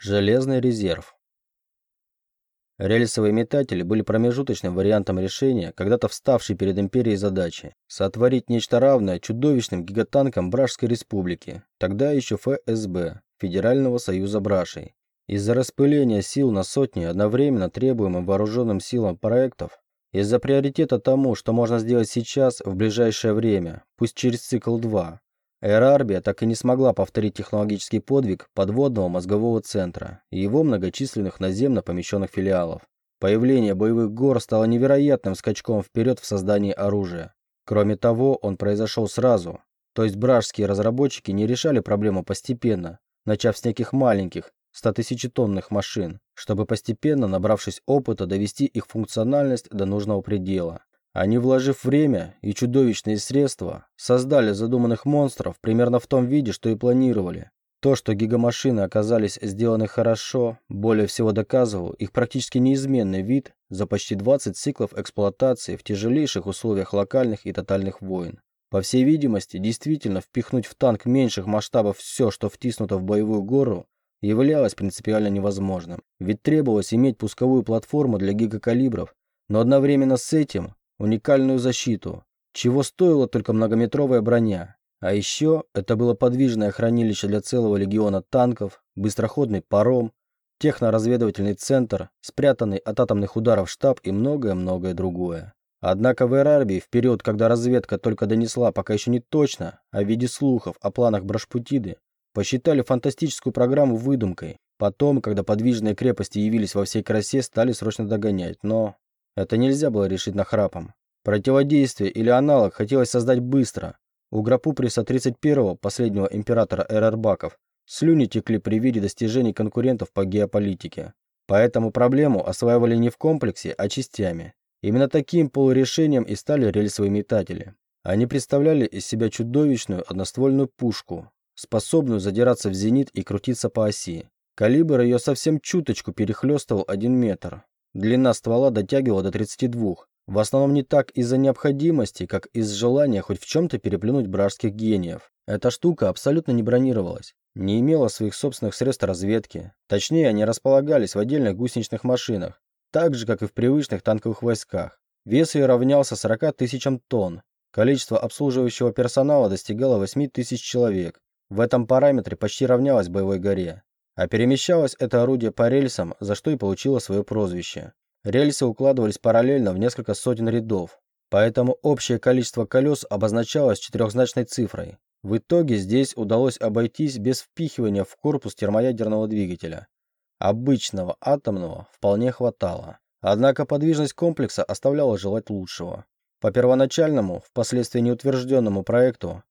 Железный резерв. Рельсовые метатели были промежуточным вариантом решения, когда-то вставшей перед империей задачи – сотворить нечто равное чудовищным гигатанкам Бражской республики, тогда еще ФСБ, Федерального союза Брашей. Из-за распыления сил на сотни одновременно требуемым вооруженным силам проектов, из-за приоритета тому, что можно сделать сейчас, в ближайшее время, пусть через цикл 2, Эрарбия так и не смогла повторить технологический подвиг подводного мозгового центра и его многочисленных наземно помещенных филиалов. Появление боевых гор стало невероятным скачком вперед в создании оружия. Кроме того, он произошел сразу, то есть бражские разработчики не решали проблему постепенно, начав с неких маленьких, 100-тысячетонных машин, чтобы постепенно, набравшись опыта, довести их функциональность до нужного предела. Они, вложив время и чудовищные средства, создали задуманных монстров примерно в том виде, что и планировали. То, что гигамашины оказались сделаны хорошо, более всего доказывал их практически неизменный вид за почти 20 циклов эксплуатации в тяжелейших условиях локальных и тотальных войн. По всей видимости, действительно впихнуть в танк меньших масштабов все, что втиснуто в боевую гору, являлось принципиально невозможным. Ведь требовалось иметь пусковую платформу для гигакалибров, но одновременно с этим уникальную защиту, чего стоила только многометровая броня. А еще это было подвижное хранилище для целого легиона танков, быстроходный паром, техноразведывательный центр, спрятанный от атомных ударов штаб и многое-многое другое. Однако в Эрарбии в период, когда разведка только донесла пока еще не точно, в виде слухов о планах Брашпутиды, посчитали фантастическую программу выдумкой. Потом, когда подвижные крепости явились во всей красе, стали срочно догонять, но это нельзя было решить нахрапом. Противодействие или аналог хотелось создать быстро. У Грапуприса 31-го, последнего императора Эрербаков, слюни текли при виде достижений конкурентов по геополитике. Поэтому проблему осваивали не в комплексе, а частями. Именно таким полурешением и стали рельсовые метатели. Они представляли из себя чудовищную одноствольную пушку, способную задираться в зенит и крутиться по оси. Калибр ее совсем чуточку перехлестывал 1 метр, Длина ствола дотягивала до 32. В основном не так из-за необходимости, как из желания хоть в чем-то переплюнуть бражских гениев. Эта штука абсолютно не бронировалась, не имела своих собственных средств разведки. Точнее, они располагались в отдельных гусеничных машинах, так же, как и в привычных танковых войсках. Вес ее равнялся 40 тысячам тонн. Количество обслуживающего персонала достигало 8 тысяч человек. В этом параметре почти равнялось боевой горе. А перемещалось это орудие по рельсам, за что и получило свое прозвище. Рельсы укладывались параллельно в несколько сотен рядов, поэтому общее количество колес обозначалось четырехзначной цифрой. В итоге здесь удалось обойтись без впихивания в корпус термоядерного двигателя. Обычного атомного вполне хватало. Однако подвижность комплекса оставляла желать лучшего. По первоначальному, впоследствии неутвержденному проекту,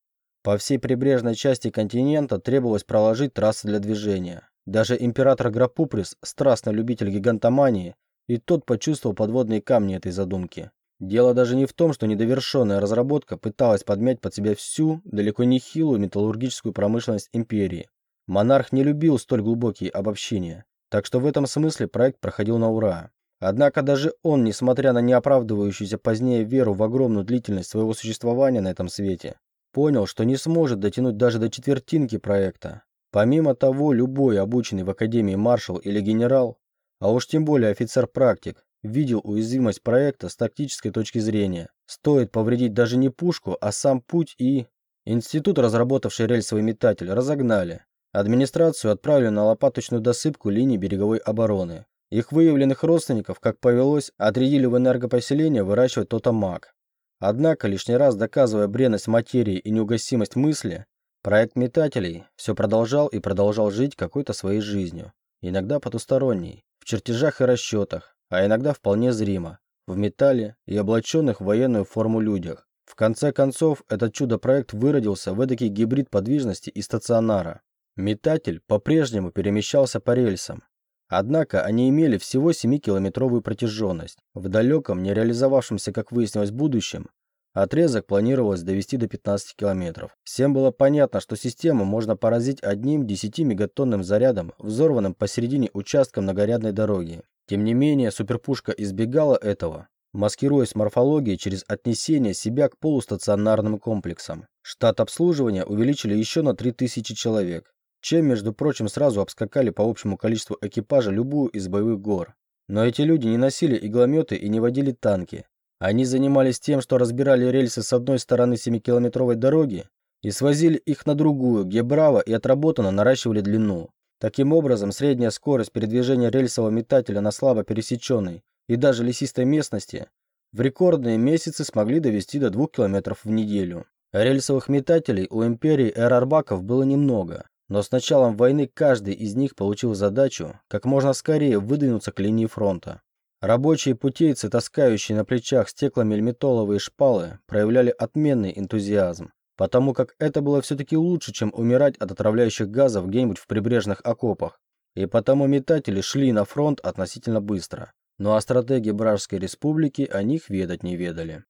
по всей прибрежной части континента требовалось проложить трассы для движения. Даже император Грапуприс, страстный любитель гигантомании, и тот почувствовал подводные камни этой задумки. Дело даже не в том, что недовершенная разработка пыталась подмять под себя всю, далеко не хилую металлургическую промышленность империи. Монарх не любил столь глубокие обобщения, так что в этом смысле проект проходил на ура. Однако даже он, несмотря на неоправдывающуюся позднее веру в огромную длительность своего существования на этом свете, понял, что не сможет дотянуть даже до четвертинки проекта, Помимо того, любой обученный в Академии маршал или генерал, а уж тем более офицер-практик, видел уязвимость проекта с тактической точки зрения. Стоит повредить даже не пушку, а сам путь и... Институт, разработавший рельсовый метатель, разогнали. Администрацию отправили на лопаточную досыпку линии береговой обороны. Их выявленных родственников, как повелось, отрядили в энергопоселение выращивать тотомаг. Однако, лишний раз доказывая бренность материи и неугасимость мысли, Проект метателей все продолжал и продолжал жить какой-то своей жизнью, иногда потусторонней, в чертежах и расчетах, а иногда вполне зримо, в металле и облаченных в военную форму людях. В конце концов, этот чудо-проект выродился в эдакий гибрид подвижности и стационара. Метатель по-прежнему перемещался по рельсам, Однако они имели всего 7-километровую протяженность. В далеком, не реализовавшемся, как выяснилось, будущем, Отрезок планировалось довести до 15 километров. Всем было понятно, что систему можно поразить одним 10-мегатонным зарядом, взорванным посередине участка многорядной дороги. Тем не менее, суперпушка избегала этого, маскируясь морфологией через отнесение себя к полустационарным комплексам. Штат обслуживания увеличили еще на 3000 человек. чем, между прочим, сразу обскакали по общему количеству экипажа любую из боевых гор. Но эти люди не носили иглометы и не водили танки. Они занимались тем, что разбирали рельсы с одной стороны 7-километровой дороги и свозили их на другую, где браво и отработанно наращивали длину. Таким образом, средняя скорость передвижения рельсового метателя на слабо пересеченной и даже лесистой местности в рекордные месяцы смогли довести до 2 км в неделю. Рельсовых метателей у империи эрарбаков было немного, но с началом войны каждый из них получил задачу как можно скорее выдвинуться к линии фронта. Рабочие путейцы, таскающие на плечах стекломельметоловые шпалы, проявляли отменный энтузиазм, потому как это было все-таки лучше, чем умирать от отравляющих газов где-нибудь в прибрежных окопах. И потому метатели шли на фронт относительно быстро. Ну а стратеги Бражской республики о них ведать не ведали.